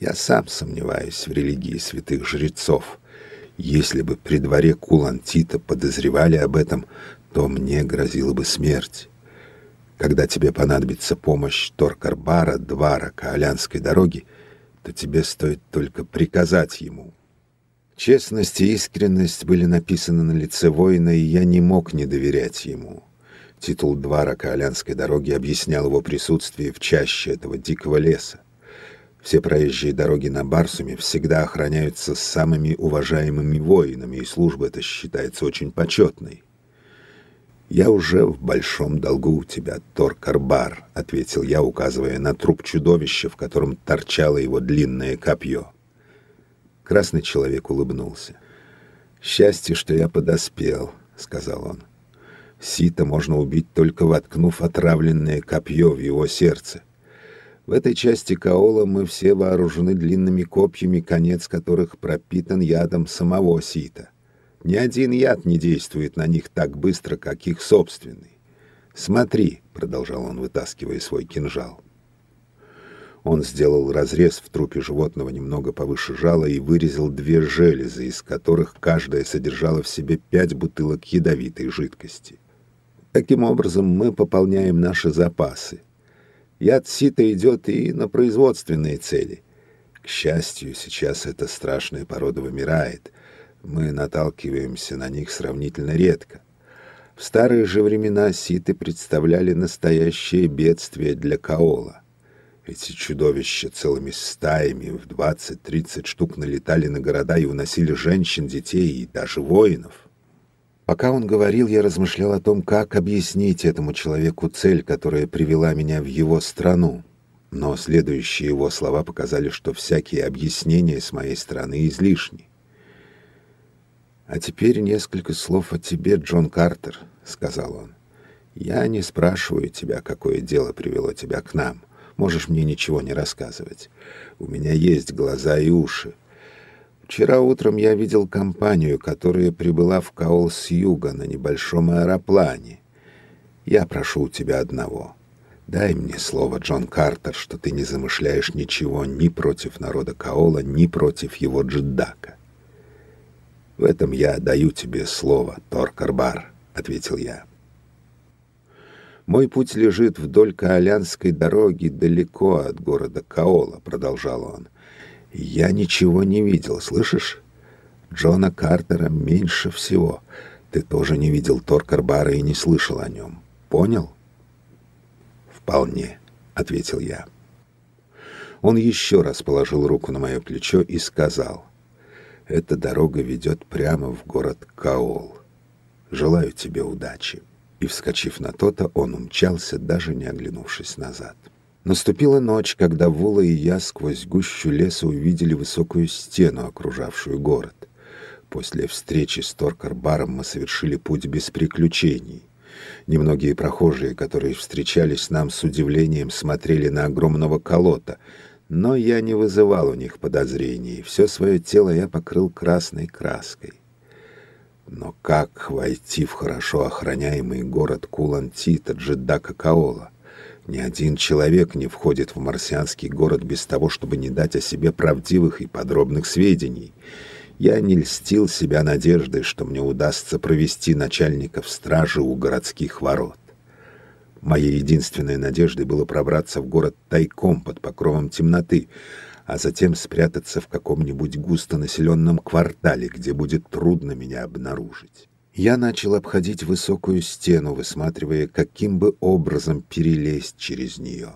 Я сам сомневаюсь в религии святых жрецов. Если бы при дворе Кулантита подозревали об этом, то мне грозила бы смерть. Когда тебе понадобится помощь Торкарбара, Двара, Каолянской дороги, то тебе стоит только приказать ему. Честность и искренность были написаны на лице воина, и я не мог не доверять ему. Титул Двара Каолянской дороги объяснял его присутствие в чаще этого дикого леса. Все проезжие дороги на Барсуме всегда охраняются самыми уважаемыми воинами, и служба эта считается очень почетной. «Я уже в большом долгу у тебя, Тор-Карбар», — ответил я, указывая на труп чудовища, в котором торчало его длинное копье. Красный человек улыбнулся. «Счастье, что я подоспел», — сказал он. «Сита можно убить, только воткнув отравленное копье в его сердце. В этой части Каола мы все вооружены длинными копьями, конец которых пропитан ядом самого Сита. Ни один яд не действует на них так быстро, как их собственный. «Смотри», — продолжал он, вытаскивая свой кинжал. Он сделал разрез в трупе животного немного повыше жала и вырезал две железы, из которых каждая содержала в себе пять бутылок ядовитой жидкости. Таким образом, мы пополняем наши запасы. Яд сита идет и на производственные цели. К счастью, сейчас эта страшная порода вымирает, мы наталкиваемся на них сравнительно редко. В старые же времена ситы представляли настоящее бедствие для Каола. Эти чудовища целыми стаями в 20-30 штук налетали на города и уносили женщин, детей и даже воинов. Пока он говорил, я размышлял о том, как объяснить этому человеку цель, которая привела меня в его страну. Но следующие его слова показали, что всякие объяснения с моей стороны излишни. «А теперь несколько слов о тебе, Джон Картер», — сказал он. «Я не спрашиваю тебя, какое дело привело тебя к нам. Можешь мне ничего не рассказывать. У меня есть глаза и уши. Вчера утром я видел компанию, которая прибыла в Каол с юга на небольшом аэроплане. Я прошу у тебя одного. Дай мне слово, Джон Картер, что ты не замышляешь ничего ни против народа Каола, ни против его джеддака. В этом я даю тебе слово, Торкарбар, ответил я. Мой путь лежит вдоль Каолянской дороги далеко от города Каола, продолжал он. Я ничего не видел, слышишь? Джона Картера меньше всего. Ты тоже не видел Торкарбара и не слышал о нем. Понял? Вполне, ответил я. Он еще раз положил руку на мое плечо и сказал: эта дорога ведет прямо в город Каол. Желаю тебе удачи. И, вскочив на то-то, он умчался, даже не оглянувшись назад. Наступила ночь, когда Вула и я сквозь гущу леса увидели высокую стену, окружавшую город. После встречи с Торкар-баром мы совершили путь без приключений. Немногие прохожие, которые встречались нам с удивлением, смотрели на огромного колота — но я не вызывал у них подозрений. Все свое тело я покрыл красной краской. Но как войти в хорошо охраняемый город Кулантита, Джедака Каола? Ни один человек не входит в марсианский город без того, чтобы не дать о себе правдивых и подробных сведений. Я не льстил себя надеждой, что мне удастся провести начальников стражи у городских ворот. Моей единственной надеждой было пробраться в город тайком под покровом темноты, а затем спрятаться в каком-нибудь густонаселенном квартале, где будет трудно меня обнаружить. Я начал обходить высокую стену, высматривая, каким бы образом перелезть через нее.